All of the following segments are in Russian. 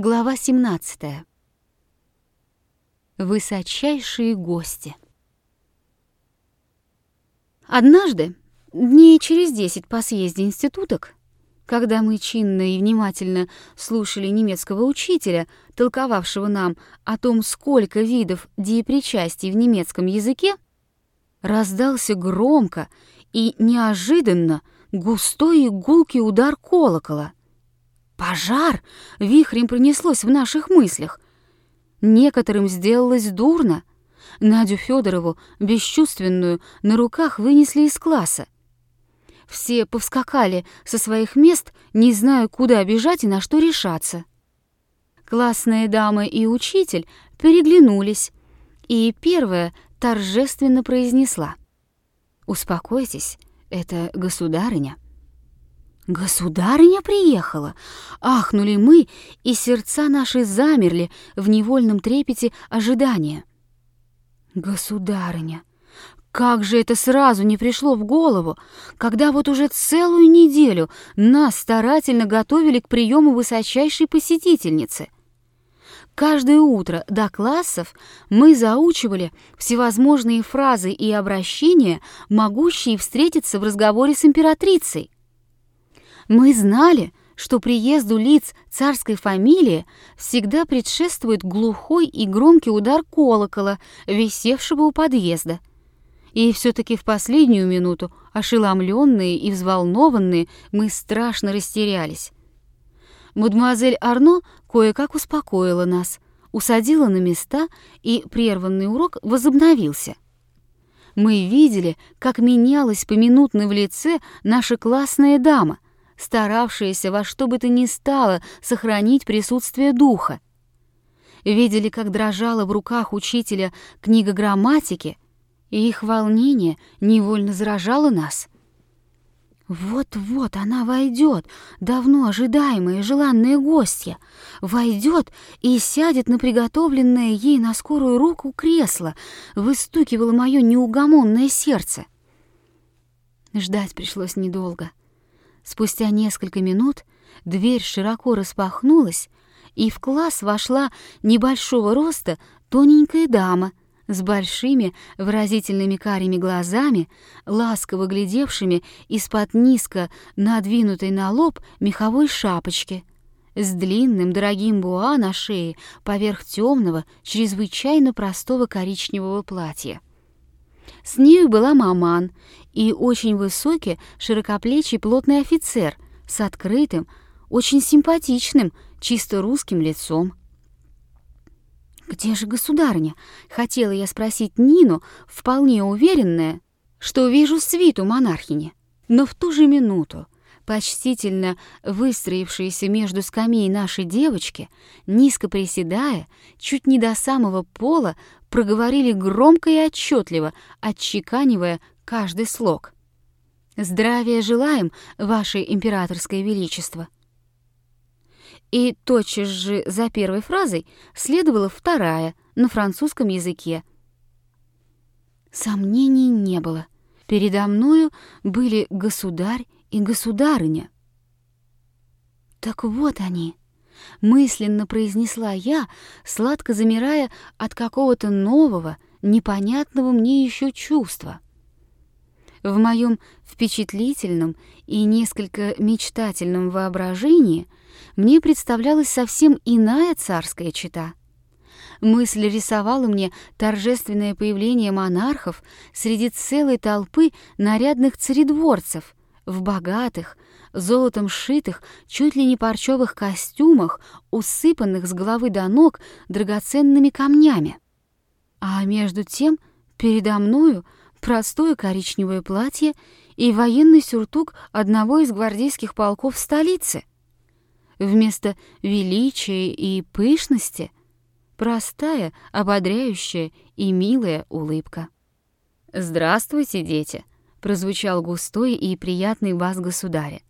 Глава 17. Высочайшие гости. Однажды, дней через десять по съезде институток, когда мы чинно и внимательно слушали немецкого учителя, толковавшего нам о том, сколько видов деепричастий в немецком языке, раздался громко и неожиданно густой и гулкий удар колокола — Пожар вихрем пронеслось в наших мыслях. Некоторым сделалось дурно. Надю Федорову, бесчувственную, на руках вынесли из класса. Все повскакали со своих мест, не зная, куда бежать и на что решаться. Классная дама и учитель переглянулись, и первая торжественно произнесла. «Успокойтесь, это государыня». «Государыня приехала!» Ахнули мы, и сердца наши замерли в невольном трепете ожидания. «Государыня! Как же это сразу не пришло в голову, когда вот уже целую неделю нас старательно готовили к приему высочайшей посетительницы!» Каждое утро до классов мы заучивали всевозможные фразы и обращения, могущие встретиться в разговоре с императрицей. Мы знали, что приезду лиц царской фамилии всегда предшествует глухой и громкий удар колокола, висевшего у подъезда. И все-таки в последнюю минуту, ошеломленные и взволнованные, мы страшно растерялись. Мадемуазель Арно кое-как успокоила нас, усадила на места, и прерванный урок возобновился. Мы видели, как менялась поминутно в лице наша классная дама — старавшиеся во что бы то ни стало сохранить присутствие духа. Видели, как дрожала в руках учителя книга грамматики, и их волнение невольно заражало нас. Вот-вот она войдет, давно ожидаемая желанная гостья, войдет и сядет на приготовленное ей на скорую руку кресло, выстукивало мое неугомонное сердце. Ждать пришлось недолго. Спустя несколько минут дверь широко распахнулась, и в класс вошла небольшого роста тоненькая дама с большими выразительными карими глазами, ласково глядевшими из-под низко надвинутой на лоб меховой шапочки, с длинным дорогим буа на шее поверх темного, чрезвычайно простого коричневого платья. С нею была маман и очень высокий, широкоплечий плотный офицер с открытым, очень симпатичным, чисто русским лицом. «Где же государыня?» — хотела я спросить Нину, вполне уверенная, что вижу свиту монархини. Но в ту же минуту почтительно выстроившиеся между скамей наши девочки, низко приседая, чуть не до самого пола, проговорили громко и отчетливо, отчеканивая каждый слог. «Здравия желаем, Ваше Императорское Величество!» И тотчас же за первой фразой следовала вторая на французском языке. Сомнений не было. Передо мною были государь и государыня. Так вот они, мысленно произнесла я, сладко замирая от какого-то нового, непонятного мне еще чувства. В моем впечатлительном и несколько мечтательном воображении мне представлялась совсем иная царская чета. Мысль рисовала мне торжественное появление монархов среди целой толпы нарядных царедворцев в богатых, золотом сшитых, чуть ли не парчевых костюмах, усыпанных с головы до ног драгоценными камнями. А между тем передо мною простое коричневое платье и военный сюртук одного из гвардейских полков столицы. Вместо величия и пышности простая, ободряющая и милая улыбка. «Здравствуйте, дети!» — прозвучал густой и приятный бас государя.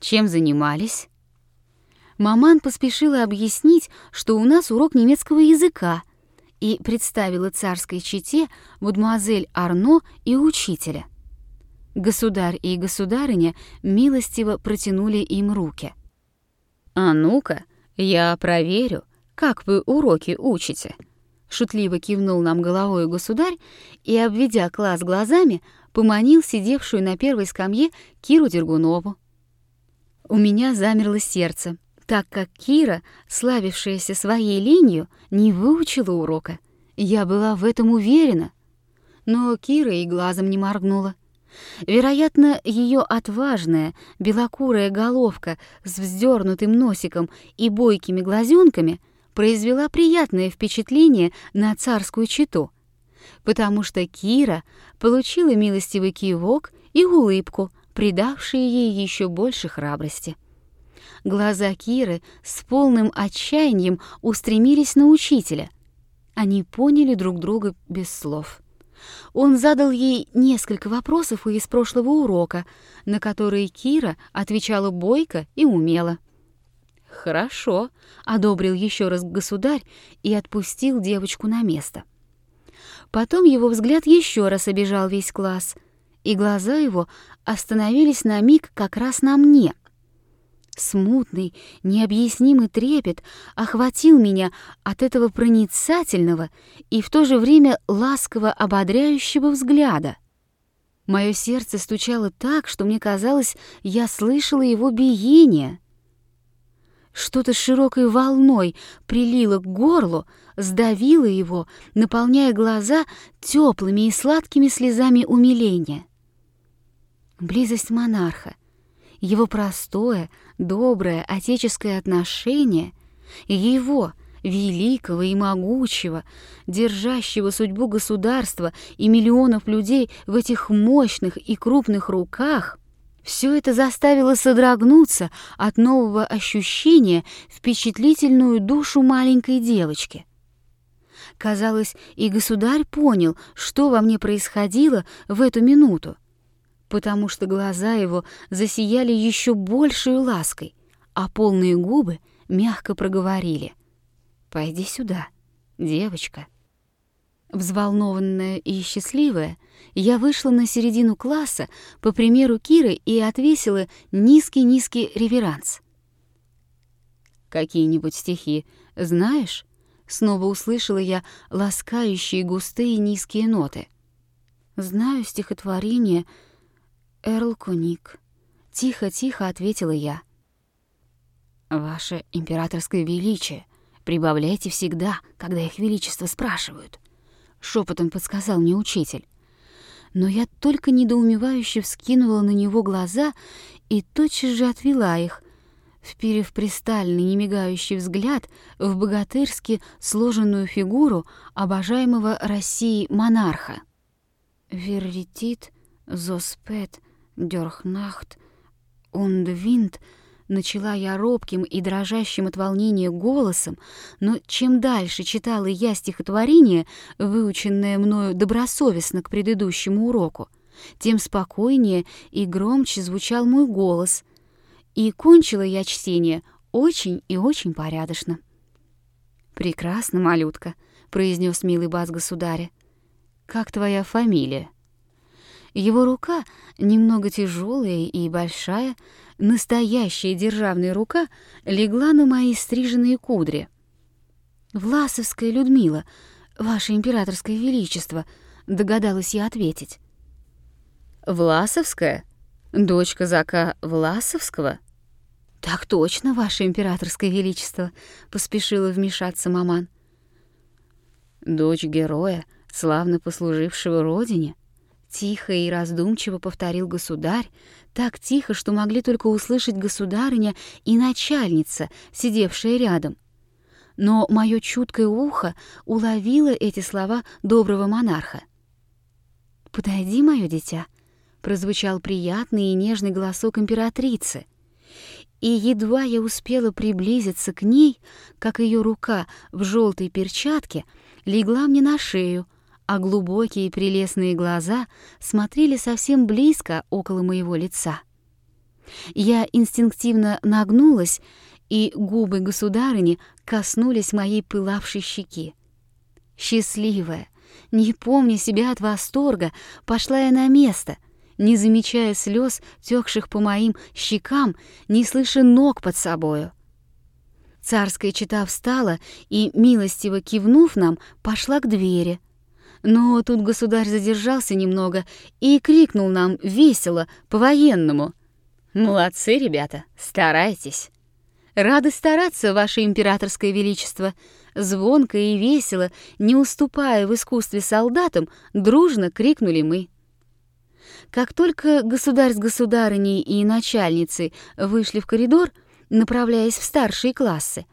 Чем занимались? Маман поспешила объяснить, что у нас урок немецкого языка, и представила царской чете мадемуазель Арно и учителя. Государь и государыня милостиво протянули им руки. «А ну-ка, «Я проверю, как вы уроки учите», — шутливо кивнул нам головой государь и, обведя класс глазами, поманил сидевшую на первой скамье Киру Дергунову. У меня замерло сердце, так как Кира, славившаяся своей ленью, не выучила урока. Я была в этом уверена. Но Кира и глазом не моргнула. Вероятно, ее отважная белокурая головка с вздернутым носиком и бойкими глазенками произвела приятное впечатление на царскую чету, потому что Кира получила милостивый кивок и улыбку, придавшие ей еще больше храбрости. Глаза Киры с полным отчаянием устремились на учителя. Они поняли друг друга без слов. Он задал ей несколько вопросов из прошлого урока, на которые Кира отвечала бойко и умело. «Хорошо», — одобрил еще раз государь и отпустил девочку на место. Потом его взгляд еще раз обежал весь класс, и глаза его остановились на миг как раз на мне — Смутный, необъяснимый трепет охватил меня от этого проницательного и в то же время ласково ободряющего взгляда. Мое сердце стучало так, что мне казалось, я слышала его биение. Что-то широкой волной прилило к горлу, сдавило его, наполняя глаза теплыми и сладкими слезами умиления. Близость монарха, его простое, доброе отеческое отношение, его, великого и могучего, держащего судьбу государства и миллионов людей в этих мощных и крупных руках, все это заставило содрогнуться от нового ощущения впечатлительную душу маленькой девочки. Казалось, и государь понял, что во мне происходило в эту минуту потому что глаза его засияли еще большей лаской, а полные губы мягко проговорили. «Пойди сюда, девочка». Взволнованная и счастливая, я вышла на середину класса по примеру Киры и отвесила низкий-низкий реверанс. «Какие-нибудь стихи знаешь?» Снова услышала я ласкающие густые низкие ноты. «Знаю стихотворение», Эрл Куник. Тихо-тихо ответила я. «Ваше императорское величие, прибавляйте всегда, когда их величество спрашивают», — шепотом подсказал мне учитель. Но я только недоумевающе вскинула на него глаза и тотчас же отвела их, вперев пристальный, немигающий взгляд в богатырски сложенную фигуру обожаемого России монарха. «Верритит, зоспет, Дёрхнахт, Wind, начала я робким и дрожащим от волнения голосом, но чем дальше читала я стихотворение, выученное мною добросовестно к предыдущему уроку, тем спокойнее и громче звучал мой голос, и кончила я чтение очень и очень порядочно. «Прекрасно, малютка», — произнес милый бас государя. «Как твоя фамилия?» Его рука, немного тяжелая и большая, настоящая державная рука, легла на мои стриженные кудри. «Власовская Людмила, ваше императорское величество», — догадалась я ответить. «Власовская? Дочь казака Власовского?» «Так точно, ваше императорское величество», — поспешила вмешаться маман. «Дочь героя, славно послужившего родине», Тихо и раздумчиво повторил государь, так тихо, что могли только услышать государыня и начальница, сидевшая рядом. Но мое чуткое ухо уловило эти слова доброго монарха. «Подойди, мое дитя», — прозвучал приятный и нежный голосок императрицы. И едва я успела приблизиться к ней, как ее рука в желтой перчатке легла мне на шею — а глубокие прелестные глаза смотрели совсем близко около моего лица. Я инстинктивно нагнулась, и губы государыни коснулись моей пылавшей щеки. Счастливая, не помня себя от восторга, пошла я на место, не замечая слез, текших по моим щекам, не слыша ног под собою. Царская чита встала и, милостиво кивнув нам, пошла к двери. Но тут государь задержался немного и крикнул нам весело, по-военному. «Молодцы, ребята, старайтесь!» «Рады стараться, ваше императорское величество!» Звонко и весело, не уступая в искусстве солдатам, дружно крикнули мы. Как только государь с государыней и начальницей вышли в коридор, направляясь в старшие классы,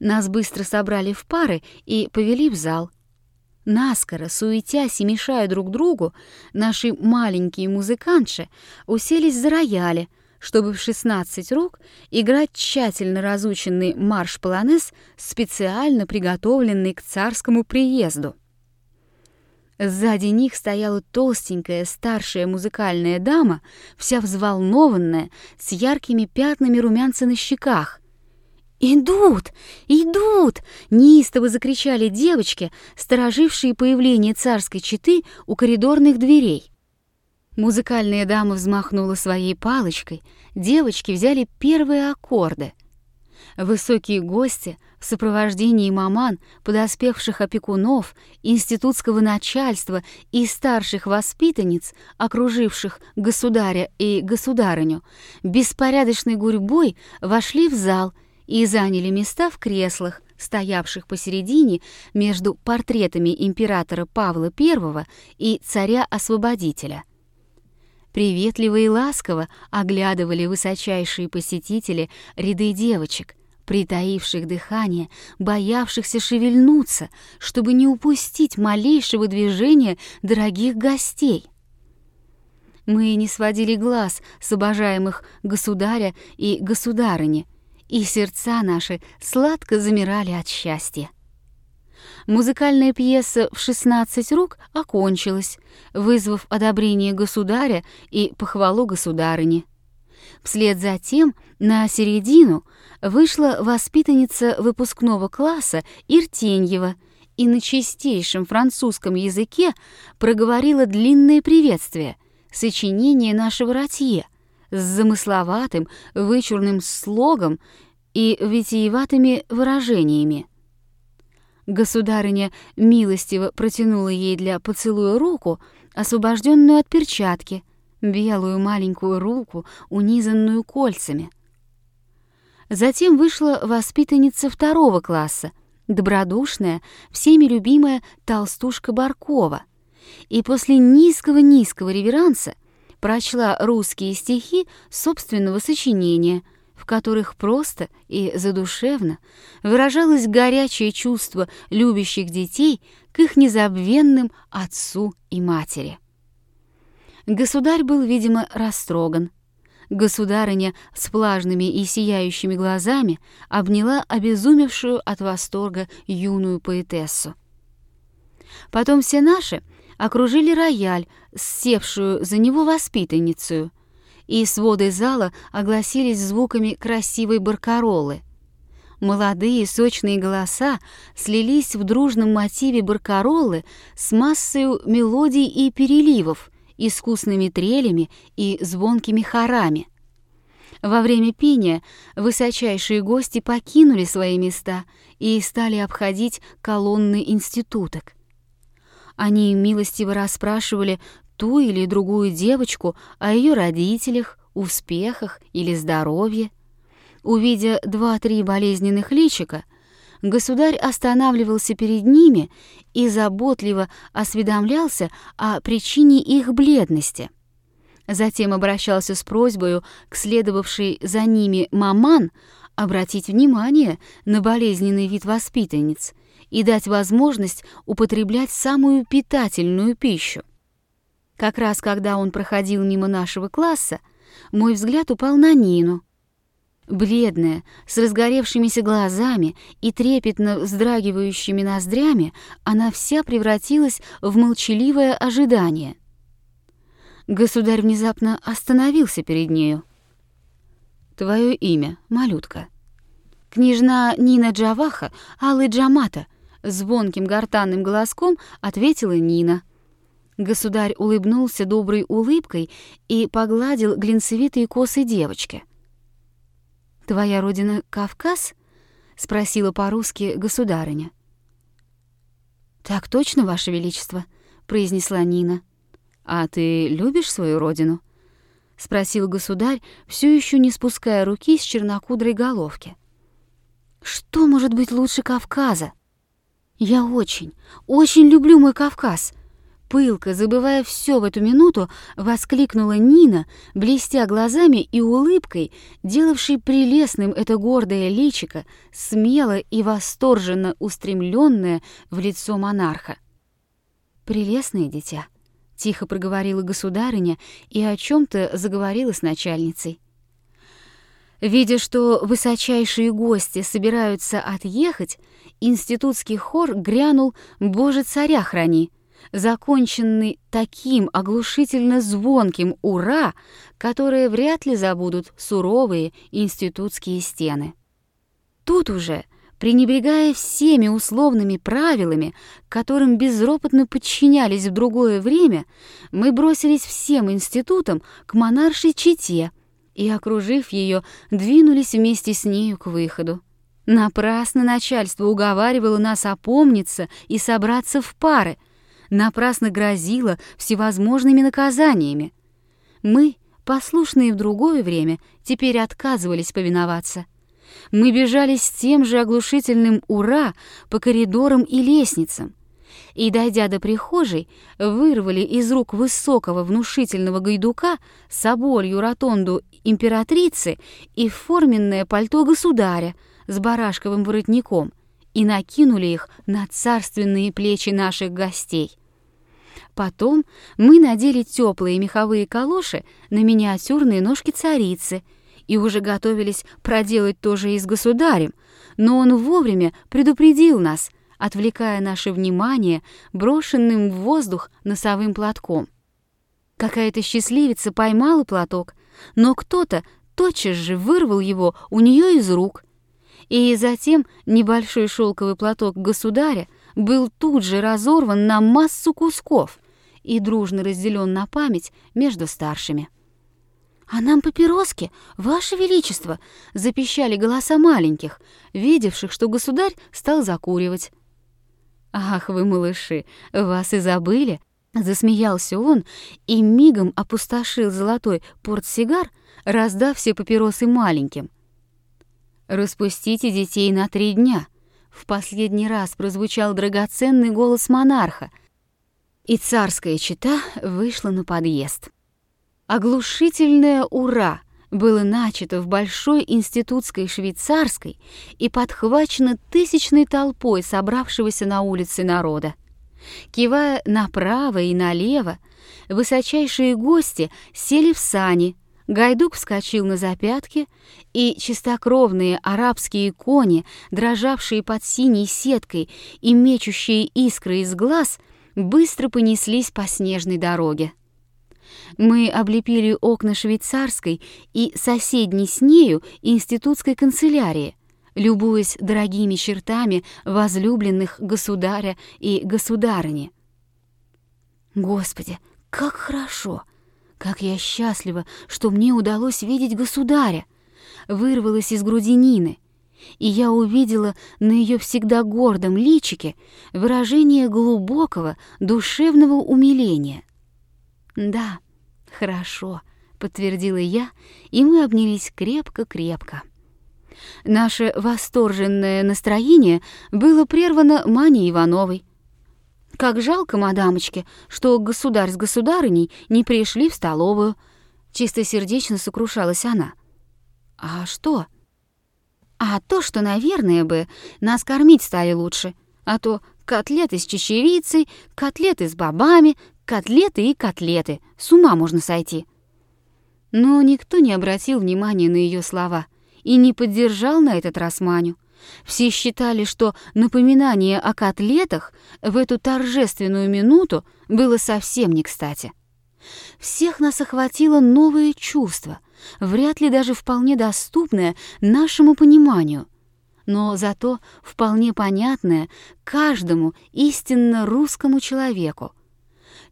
нас быстро собрали в пары и повели в зал. Наскоро, суетясь и мешая друг другу, наши маленькие музыкантши уселись за рояли, чтобы в 16 рук играть тщательно разученный марш-полонез, специально приготовленный к царскому приезду. Сзади них стояла толстенькая старшая музыкальная дама, вся взволнованная, с яркими пятнами румянца на щеках. «Идут! Идут!» — неистово закричали девочки, сторожившие появление царской четы у коридорных дверей. Музыкальная дама взмахнула своей палочкой, девочки взяли первые аккорды. Высокие гости в сопровождении маман, подоспевших опекунов, институтского начальства и старших воспитанниц, окруживших государя и государыню, беспорядочной гурьбой вошли в зал и заняли места в креслах, стоявших посередине между портретами императора Павла I и царя-освободителя. Приветливо и ласково оглядывали высочайшие посетители ряды девочек, притаивших дыхание, боявшихся шевельнуться, чтобы не упустить малейшего движения дорогих гостей. Мы не сводили глаз с обожаемых государя и государыни, и сердца наши сладко замирали от счастья. Музыкальная пьеса в 16 рук окончилась, вызвав одобрение государя и похвалу государыни. Вслед за тем на середину вышла воспитанница выпускного класса Иртеньева и на чистейшем французском языке проговорила длинное приветствие, сочинение нашего Ратье, с замысловатым, вычурным слогом и витиеватыми выражениями. Государыня милостиво протянула ей для поцелуя руку, освобожденную от перчатки, белую маленькую руку, унизанную кольцами. Затем вышла воспитанница второго класса, добродушная, всеми любимая толстушка Баркова, и после низкого-низкого реверанса прочла русские стихи собственного сочинения — в которых просто и задушевно выражалось горячее чувство любящих детей к их незабвенным отцу и матери. Государь был, видимо, растроган. Государыня с влажными и сияющими глазами обняла обезумевшую от восторга юную поэтессу. Потом все наши окружили рояль, севшую за него воспитанницу — и своды зала огласились звуками красивой баркаролы. Молодые сочные голоса слились в дружном мотиве баркаролы с массой мелодий и переливов, искусными трелями и звонкими хорами. Во время пения высочайшие гости покинули свои места и стали обходить колонны институток. Они милостиво расспрашивали ту или другую девочку о ее родителях, успехах или здоровье. Увидя два-три болезненных личика, государь останавливался перед ними и заботливо осведомлялся о причине их бледности. Затем обращался с просьбой к следовавшей за ними маман обратить внимание на болезненный вид воспитанниц и дать возможность употреблять самую питательную пищу. Как раз когда он проходил мимо нашего класса, мой взгляд упал на Нину. Бледная, с разгоревшимися глазами и трепетно вздрагивающими ноздрями, она вся превратилась в молчаливое ожидание. Государь внезапно остановился перед нею. «Твое имя, малютка?» «Княжна Нина Джаваха, Аллы Джамата», — звонким гортанным голоском ответила Нина — Государь улыбнулся доброй улыбкой и погладил глинцевитые косы девочки. «Твоя родина Кавказ?» — спросила по-русски государыня. «Так точно, Ваше Величество», — произнесла Нина. «А ты любишь свою родину?» — спросил государь, все еще не спуская руки с чернокудрой головки. «Что может быть лучше Кавказа?» «Я очень, очень люблю мой Кавказ», Пылко, забывая все в эту минуту, воскликнула Нина, блестя глазами и улыбкой, делавшей прелестным это гордое личико, смело и восторженно устремленное в лицо монарха. «Прелестное дитя», — тихо проговорила государыня и о чем то заговорила с начальницей. Видя, что высочайшие гости собираются отъехать, институтский хор грянул «Боже, царя храни!» законченный таким оглушительно звонким «Ура!», которое вряд ли забудут суровые институтские стены. Тут уже, пренебрегая всеми условными правилами, которым безропотно подчинялись в другое время, мы бросились всем институтом к монаршей чете и, окружив ее, двинулись вместе с нею к выходу. Напрасно начальство уговаривало нас опомниться и собраться в пары — напрасно грозила всевозможными наказаниями. Мы, послушные в другое время, теперь отказывались повиноваться. Мы бежали с тем же оглушительным «Ура!» по коридорам и лестницам. И, дойдя до прихожей, вырвали из рук высокого внушительного гайдука соболью ротонду императрицы и форменное пальто государя с барашковым воротником и накинули их на царственные плечи наших гостей. Потом мы надели теплые меховые калоши на миниатюрные ножки царицы и уже готовились проделать то же и с государем, но он вовремя предупредил нас, отвлекая наше внимание брошенным в воздух носовым платком. Какая-то счастливица поймала платок, но кто-то тотчас же вырвал его у нее из рук. И затем небольшой шелковый платок государя был тут же разорван на массу кусков и дружно разделен на память между старшими. «А нам папироски, Ваше Величество!» — запищали голоса маленьких, видевших, что государь стал закуривать. «Ах вы, малыши, вас и забыли!» — засмеялся он и мигом опустошил золотой портсигар, раздав все папиросы маленьким. «Распустите детей на три дня!» — в последний раз прозвучал драгоценный голос монарха — и царская чита вышла на подъезд. Оглушительное «Ура!» Было начато в Большой институтской швейцарской и подхвачено тысячной толпой собравшегося на улице народа. Кивая направо и налево, высочайшие гости сели в сани, Гайдук вскочил на запятки, и чистокровные арабские кони, дрожавшие под синей сеткой и мечущие искры из глаз — быстро понеслись по снежной дороге. Мы облепили окна швейцарской и соседней с нею институтской канцелярии, любуясь дорогими чертами возлюбленных государя и государыни. Господи, как хорошо! Как я счастлива, что мне удалось видеть государя! Вырвалась из груди Нины и я увидела на ее всегда гордом личике выражение глубокого душевного умиления. «Да, хорошо», — подтвердила я, и мы обнялись крепко-крепко. Наше восторженное настроение было прервано Маней Ивановой. «Как жалко, мадамочки, что государь с государыней не пришли в столовую», — чистосердечно сокрушалась она. «А что?» А то, что, наверное бы, нас кормить стали лучше. А то котлеты с чечевицей, котлеты с бобами, котлеты и котлеты. С ума можно сойти. Но никто не обратил внимания на ее слова и не поддержал на этот раз Маню. Все считали, что напоминание о котлетах в эту торжественную минуту было совсем не кстати. Всех нас охватило новое чувство — вряд ли даже вполне доступное нашему пониманию, но зато вполне понятное каждому истинно русскому человеку.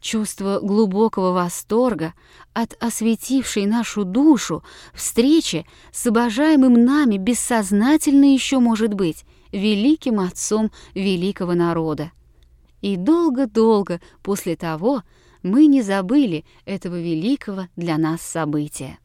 Чувство глубокого восторга от осветившей нашу душу встречи с обожаемым нами бессознательно еще может быть великим отцом великого народа. И долго-долго после того мы не забыли этого великого для нас события.